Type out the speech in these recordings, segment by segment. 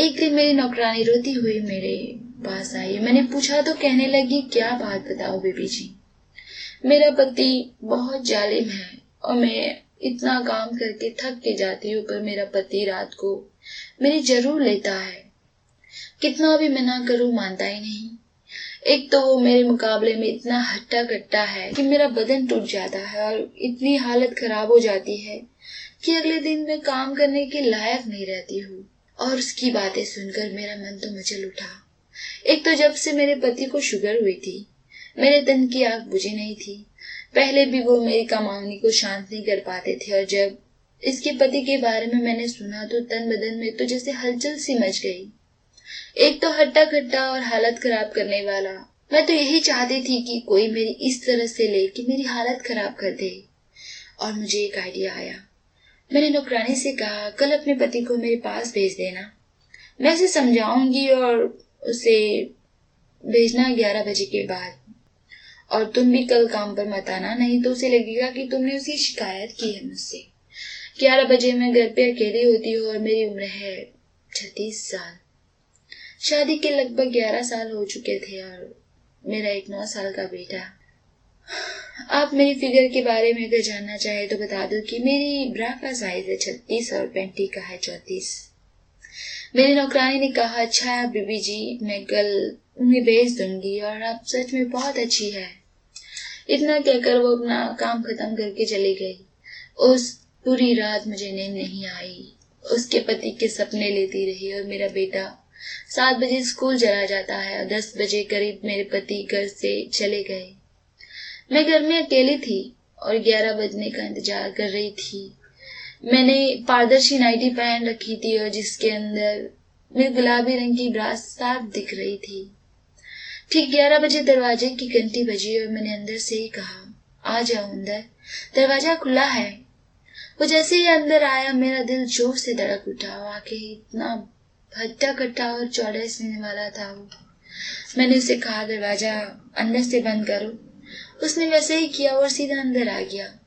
एक दिन मेरी नौकरानी रोती हुई मेरे पास आई मैंने पूछा तो कहने लगी, क्या बात बताओ बेबी जी? मेरा पति बहुत जालिम है और मैं इतना काम करके थक के जाती हूँ, पर मेरा पति रात को मेरी ज़रूर लेता है। कितना भी मना करूँ, मानता ही नहीं। एक तो वो मेरे मुकाबले में इतना हट्टा कट्टा है कि मेरा बदन टूट जाता है और इतनी हालत खराब हो जाती है कि अगले दिन मैं काम करने के लायक नहीं रहती हूँ। और उसकी बातें सुनकर मेरा मन तो मचल उठा। एक तो जब से मेरे पति को शुगर हुई थी, मेरे तन की आग बुझी नहीं थी। पहले भी वो मेरी कमावनी को शांत नहीं कर पाते थे और जब इसके पति के बारे में मैंने सुना तो तन बदन में तो जैसे हलचल सी मच गई। एक तो हट्टा खट्टा और हालत खराब करने वाला। मैं तो यही चाहती थी कि कोई मेरी इस तरह से ले कि मेरी हालत खराब कर दे। और मुझे एक आइडिया आया। मैंने नौकरानी से कहा, कल अपने पति को मेरे पास भेज देना। मैं उसे समझाऊँगी और उसे भेजना ग्यारह बजे के बाद। और तुम भी कल काम पर मत आना, नहीं तो उसे लगेगा कि तुमने उसकी शिकायत की है मुझसे। ग्यारह बजे मैं घर पे अकेली होती हूँ और मेरी उम्र है छत्तीस साल। शादी के लगभग ग्यारह साल हो चुके थे और मेरा एक नौ साल का बेटा। आप मेरी फिगर के बारे में अगर जानना चाहे तो बता दो कि मेरी ब्रा का साइज़ है छत्तीस और पेंटी का है चौतीस। मेरी नौकरानी ने कहा अच्छा बीबी जी, मैं कल उन्हें भेज दूँगी और आप सच में बहुत अच्छी है। इतना कहकर वो अपना काम खत्म करके चली गई। उस पूरी रात मुझे नींद नहीं आई। उसके पति के सपने लेती रही और मेरा बेटा सात बजे स्कूल चला जाता है और दस बजे करीब मेरे पति घर से चले गए। मैं घर में अकेली थी और ग्यारह बजने का इंतज़ार कर रही थी। मैंने पारदर्शी नाइटी पहन रखी थी और जिसके अंदर मेरी गुलाबी रंग की ब्रास साफ़ दिख रही थी। ठीक ग्यारह बजे दरवाजे की घंटी बजी और मैंने अंदर से ही कहा, आ जाओ अंदर। दरवाज़ा खुला है। वो जैसे ही अंदर आया, मेरा दिल ज़ोर से धड़क उठा। वाकई इतना भट्टा कट्टा और चौड़े सीने वाला था वो। मैंने उसे कहा, दरवाज़ा अंदर से बंद करो। उसने वैसे ही किया और सीधा अंदर आ गया।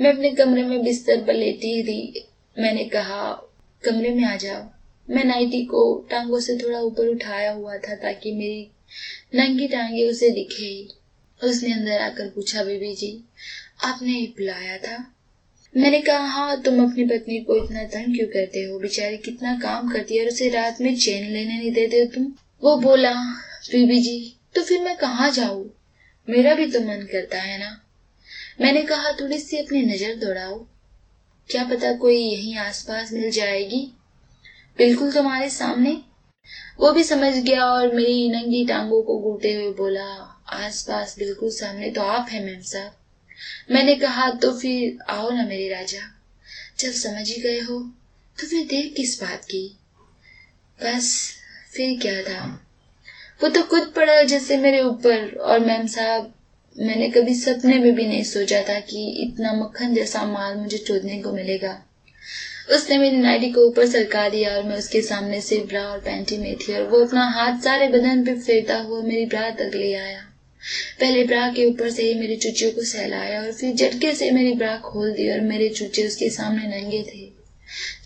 मैं अपने कमरे में बिस्तर पर लेटी थी। मैंने कहा, कमरे में आ जाओ। मैं नाइटी को टांगों से थोड़ा ऊपर उठाया हुआ था ताकि मेरी नंगी टांगे उसे दिखे। उसने अंदर आकर पूछा, बेबी जी, आपने बुलाया था? मैंने कहा हाँ तुम अपनी पत्नी को इतना तंग क्यों करते हो? बेचारी कितना काम करती है और उसे रात में चैन लेने नहीं देते हो तुम? वो बोला, बीबी जी तो फिर मैं कहाँ जाऊँ? मेरा भी तो मन करता है ना। मैंने कहा, थोड़ी सी अपनी नज़र दौड़ाओ। क्या पता कोई यहीं आसपास मिल जाएगी? बिल्कुल तुम्हारे सामने। वो भी समझ गया और मेरी नंगी टांगों को घूरते हुए बोला, आसपास बिल्कुल सामने तो आप है, मैम साहब। मैंने कहा तो फिर आओ ना मेरे राजा। जब समझ ही गए हो तो फिर देर किस बात की। बस, फिर क्या था। वो तो खुद पड़ा जैसे मेरे ऊपर। और मैम साहब, मैंने कभी सपने में भी नहीं सोचा था कि इतना मक्खन जैसा माल मुझे चोदने को मिलेगा। उसने मेरी नाइटी को ऊपर सरका दिया और मैं उसके सामने से ब्रा और पैंटी में थी और वो अपना हाथ सारे बदन पे फेरता हुआ मेरी ब्रा तक ले आया। पहले ब्रा के ऊपर से ही मेरे चूचे को सहलाया और फिर झटके से मेरी ब्रा खोल दी और मेरे चूचे उसके सामने नंगे थे,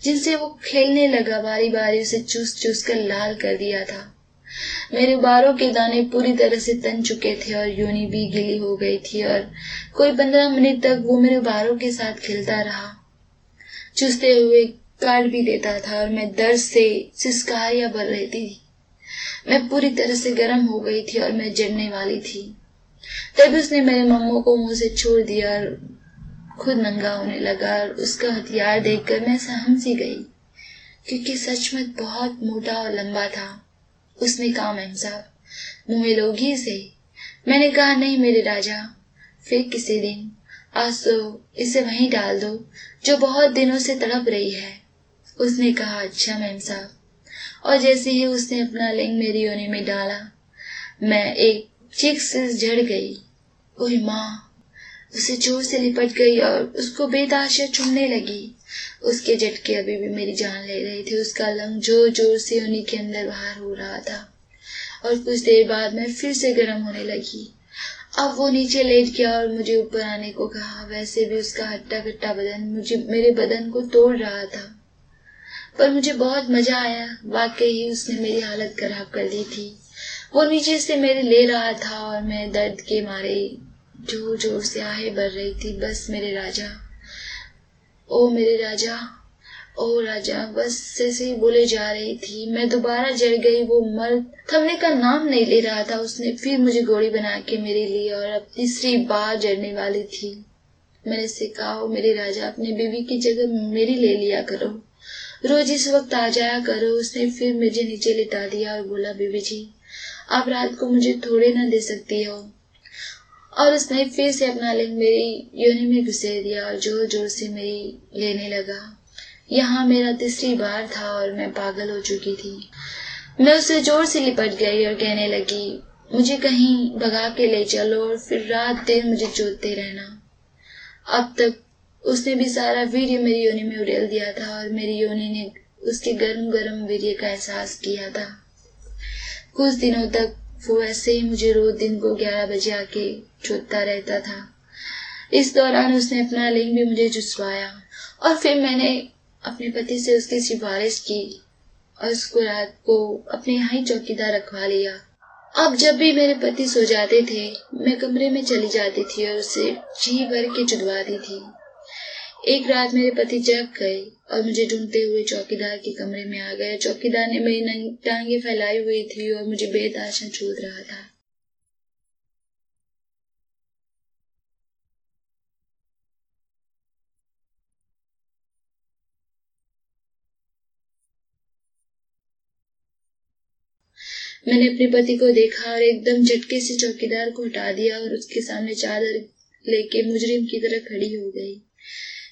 जिनसे वो खेलने लगा बारी बारी उसे चूस चूस कर लाल कर दिया था। मेरे बारों के दाने पूरी तरह से तन चुके थे और यूनी भी गिली हो गई थी और कोई पंद्रह मिनट तक वो मेरे बारों के साथ खेलता रहा। चूसते हुए काट भी देता था और मैं दर्द से सिस्कारियाँ भर रही थी। मैं पूरी तरह से गर्म हो गई थी और मैं जड़ने वाली थी। तभी उसने मेरे मम्मो को मुँह से छोड़ दिया और खुद नंगा होने लगा और उसका हथियार देखकर मैं सहम सी गई, क्योंकि सचमुच बहुत मोटा और लंबा था। उसने कहा मैम साहब, मुँह लोगी से? मैंने कहा, नहीं मेरे राजा, फिर किसी दिन आज तो इसे वहीं डाल दो, जो बहुत दिनों से तड़प रही है। उसने कहा अच्छा मैम साहब। और जैसे ही उसने अपना लिंग मेरी योनि में डाला, मैं एक चीख से झड़ गई। ओह माँ! उसे ज़ोर से लिपट गई और उसको बेदाशा चुनने लगी। उसके झटके अभी भी मेरी जान ले रहे थे। उसका लंग ज़ोर ज़ोर से उन्हीं के अंदर बाहर हो रहा था। और कुछ देर बाद मैं फिर से गर्म होने लगी। अब वो नीचे लेट गया और मुझे ऊपर आने को कहा। वैसे भी उसका हट्टा कट्टा बदन मुझे, मेरे बदन को तोड़ रहा था। पर मुझे बहुत मज़ा आया। वाकई ही उसने मेरी हालत खराब कर दी थी। वो नीचे से मेरे ले रहा था और मैं दर्द के मारे ज़ोर ज़ोर से आहे भर रही थी। बस मेरे राजा। ओ मेरे राजा, ओ राजा, बस ऐसे ही बोले जा रही थी। मैं दोबारा जड़ गई, वो मर्द। थमने का नाम नहीं ले रहा था उसने। फिर मुझे गोली बना के मेरे लिए और अब तीसरी बार जड़ने वाली थी। मैंने से कहा मेरे राजा, अपने बीवी की जगह मेरी ले लिया करो। रोज इस वक्त आ जाया करो। उसने फिर मुझे नीचे लिटा दिया और बोला बीबी जी, आप रात को मुझे थोड़े ना दे सकती हो। और उसने फिर से अपना लिंग मेरी योनि में घुसे दिया और ज़ोर ज़ोर से मेरी लेने लगा। यहाँ मेरा तीसरी बार था और मैं पागल हो चुकी थी। मैं उससे ज़ोर से लिपट गई और कहने लगी, मुझे कहीं भगा के ले चलो और फिर रात दिन मुझे चोटते रहना। अब तक उसने भी सारा वीर्य मेरी योनि में उड़ेल दिया था और मेरी योनि ने उसके गर्म गर्म वीर्य का एहसास किया था। कुछ दिनों तक वो ऐसे ही मुझे रोज दिन को ग्यारह बजे आके चोटता रहता था। इस दौरान उसने अपना लिंग भी मुझे जुसवाया और फिर मैंने अपने पति से उसकी सिफारिश की और उसको रात को अपने यहाँ ही चौकीदार रखवा लिया। अब जब भी मेरे पति सो जाते थे, मैं कमरे में चली जाती थी और उसे जी भर के चुदवाती थी। एक रात मेरे पति जग गए और मुझे ढूंढते हुए चौकीदार के कमरे में आ गए। चौकीदार ने मेरी टांगे फैलाई हुई थी और मुझे बेताशा छूद रहा था। मैंने अपने पति को देखा और एकदम झटके से चौकीदार को हटा दिया और उसके सामने चादर लेके मुजरिम की तरह खड़ी हो गई।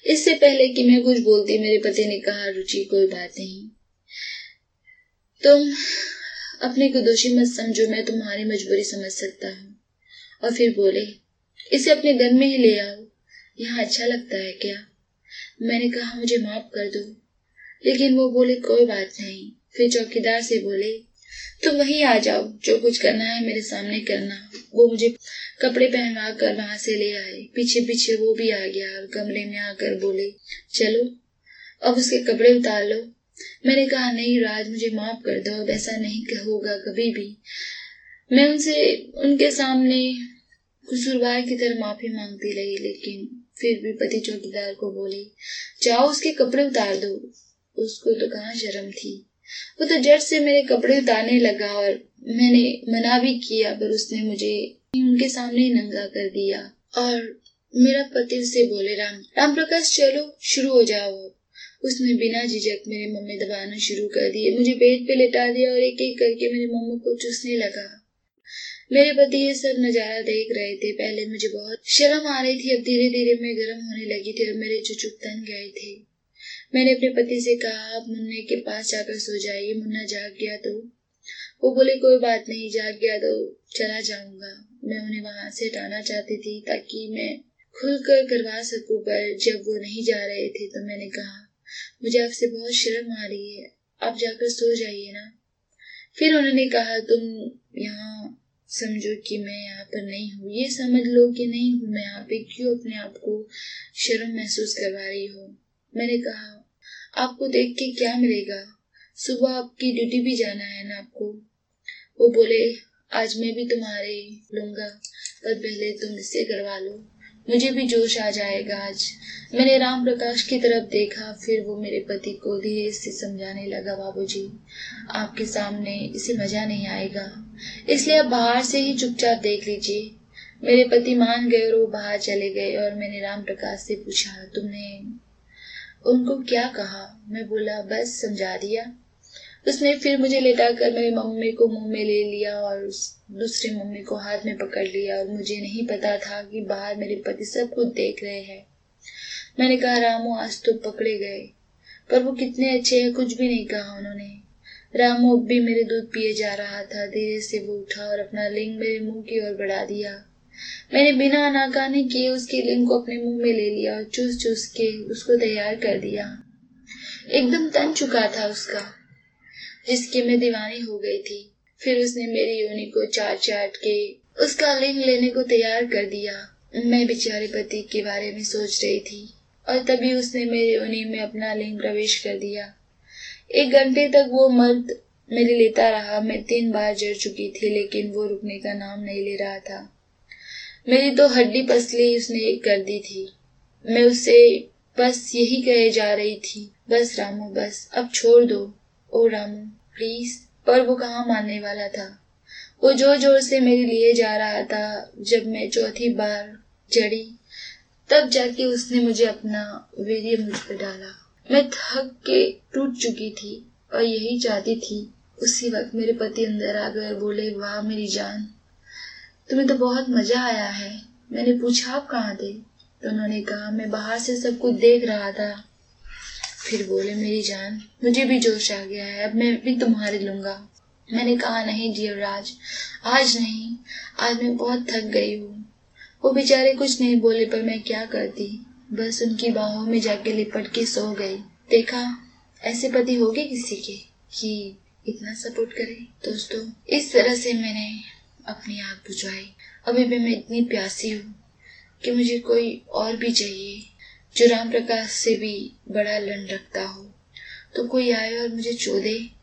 इससे पहले कि मैं कुछ बोलती, मेरे पति ने कहा, रुचि, कोई बात नहीं। तुम अपने को दोषी मत समझो, मैं तुम्हारी मजबूरी समझ सकता हूँ। और फिर बोले, इसे अपने घर में ही ले आओ। यहाँ अच्छा लगता है क्या? मैंने कहा, मुझे माफ़ कर दो। लेकिन वो बोले, कोई बात नहीं। फिर चौकीदार से बोले, तुम वहीं आ जाओ। जो कुछ करना है मेरे सामने करना। वो मुझे कपड़े पहनवा कर वहाँ से ले आए। पीछे पीछे वो भी आ गया और कमरे में आकर बोले, चलो, अब उसके कपड़े उतार लो। मैंने कहा, नहीं राज, मुझे माफ़ कर दो, अब ऐसा नहीं होगा कभी भी। मैं उनसे, उनके सामने कसूरवार की तरह माफ़ी मांगती रही, लेकिन फिर भी पति चौकीदार को बोली, जाओ, उसके कपड़े उतार दो। उसको तो कहाँ शर्म थी। वो तो जट से मेरे कपड़े उतारने लगा और मैंने मना भी किया, पर उसने मुझे उनके सामने नंगा कर दिया और मेरा पति से बोले, राम राम प्रकाश, चलो, शुरू हो जाओ। उसने बिना झिझक मेरे मम्मी दबाना शुरू कर दिए। मुझे बेड पे लेटा दिया और एक एक करके मेरे मम्मी को चूसने लगा। मेरे पति ये सब नज़ारा देख रहे थे। पहले मुझे बहुत शर्म आ रही थी। अब धीरे धीरे मैं गर्म होने लगी थी और मेरे चुचुक तन गए थे। मैंने अपने पति से कहा, आप मुन्ने के पास जाकर सो जाइए। मुन्ना जाग गया तो? वो बोले, कोई बात नहीं, जाग गया तो चला जाऊँगा। मैं उन्हें वहाँ से हटाना चाहती थी ताकि मैं खुलकर करवा सकूँ, पर जब वो नहीं जा रहे थे तो मैंने कहा, मुझे आपसे बहुत शर्म आ रही है, आप जाकर सो जाइए ना। फिर उन्होंने कहा, तुम यहाँ समझो कि मैं यहाँ पर नहीं हूँ। ये समझ लो कि नहीं हूँ मैं यहाँ पे क्यों अपने आप को शर्म महसूस करवा रही हूँ? मैंने कहा, आपको देख के क्या मिलेगा? सुबह आपकी ड्यूटी भी जाना है ना आपको? वो बोले आज मैं भी तुम्हारे लूँगा, पर पहले तुम इससे करवा लो। मुझे भी जोश आ जाएगा आज। मैंने राम प्रकाश की तरफ़ देखा, फिर वो मेरे पति को धीरे से समझाने लगा, बाबूजी, आपके सामने इसे मज़ा नहीं आएगा। इसलिए आप बाहर से ही चुपचाप देख लीजिए। मेरे पति मान गए और वो बाहर चले गए, और मैंने राम प्रकाश से पूछा, तुमने उनको क्या कहा? मैं बोला, बस समझा दिया। उसने फिर मुझे लेटा कर मेरी मम्मी को मुँह में ले लिया और दूसरी मम्मी को हाथ में पकड़ लिया और मुझे नहीं पता था कि बाहर मेरे पति सब कुछ देख रहे हैं। मैंने कहा, रामू, आज तो पकड़े गए, पर वो कितने अच्छे हैं, कुछ भी नहीं कहा उन्होंने। रामू, अब भी मेरे दूध पिए जा रहा था, धीरे से वो उठा और अपना लिंग मेरे मुँह की ओर बढ़ा दिया। मैंने बिना अनाकानी किए उसके लिंग को अपने मुँह में ले लिया और चूस चूस के उसको तैयार कर दिया। एकदम तन चुका था उसका। जिसकी मैं दीवानी हो गई थी। फिर उसने मेरी योनि को चाट चाट के उसका लिंग लेने को तैयार कर दिया। मैं बेचारे पति के बारे में सोच रही थी और तभी उसने मेरे योनि में अपना लिंग प्रवेश कर दिया। एक घंटे तक वो मर्द मेरे लेता रहा। मैं तीन बार जर चुकी थी, लेकिन वो रुकने का नाम नहीं ले रहा था। मेरी तो हड्डी पसली उसने कर दी थी। मैं उससे बस यही कहे जा रही थी। बस रामू, बस, अब छोड़ दो। ओ रामू प्लीज़ पर वो कहाँ मानने वाला था? वो ज़ोर ज़ोर से मेरे लिए जा रहा था जब मैं चौथी बार जड़ी, तब जाके उसने मुझे अपना वीर्य मुझ पर डाला। मैं थक के टूट चुकी थी और यही चाहती थी, उसी वक्त मेरे पति अंदर आ गए और बोले, वाह मेरी जान, तुम्हें तो बहुत मज़ा आया है। मैंने पूछा, आप कहाँ थे? तो उन्होंने कहा, मैं बाहर से सब कुछ देख रहा था। फिर बोले, मेरी जान, मुझे भी जोश आ गया है, अब मैं भी तुम्हारे लूँगा। मैंने कहा, नहीं राज आज नहीं, आज मैं बहुत थक गई हूँ। वो बेचारे कुछ नहीं बोले, पर मैं क्या करती? बस उनकी बाहों में जाके लिपट के सो गई। देखा, ऐसे पति हो गए किसी के, कि इतना सपोर्ट करे। दोस्तों, इस तरह से मैंने अपनी आग बुझाई। अभी भी मैं इतनी प्यासी हूँ कि मुझे कोई और भी चाहिए। जो राम प्रकाश से भी बड़ा लन रखता हो। तो कोई आए और मुझे चो दे।